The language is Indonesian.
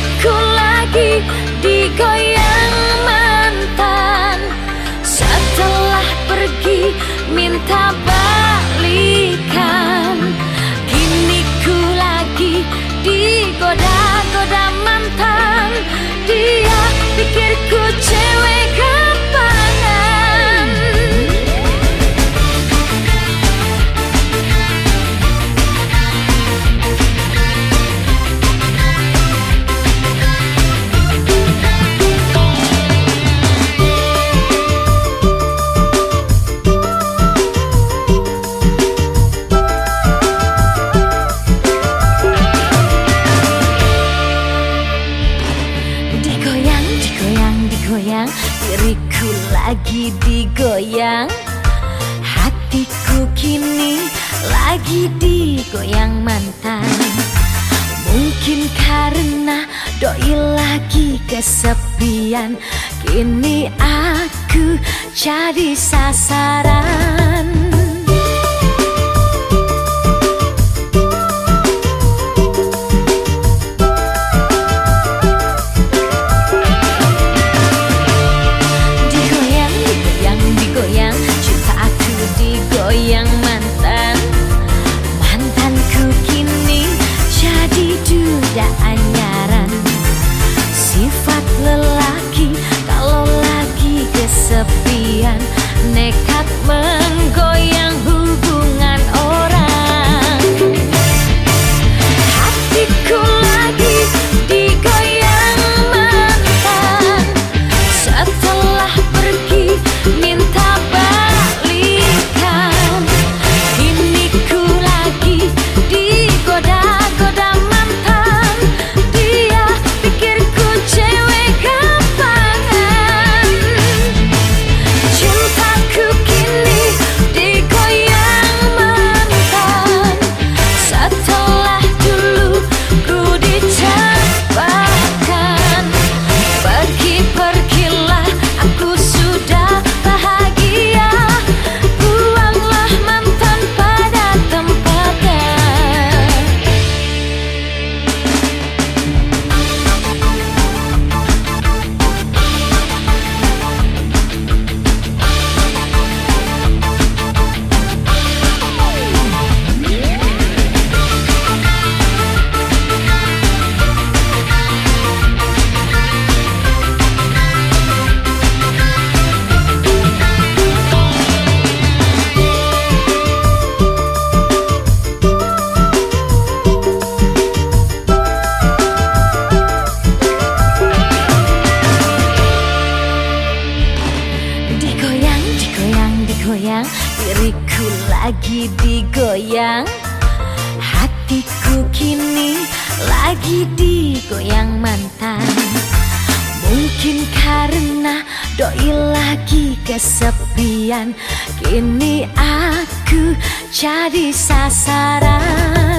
Hatiku lagi digoyang mantan. Setelah pergi minta balikan. Kini ku lagi digoda-goda mantan. Dia pikirku digoyang Hatiku kini lagi digoyang mantan. Mungkin karena doi lagi kesepian Kini aku jadi sasaran tidak anyaran Sifat lelaki kalau lagi kesepian Nekat men digoyang Diriku lagi digoyang. Hatiku kini lagi digoyang mantan. Mungkin karena doi lagi kesepian Kini aku jadi sasaran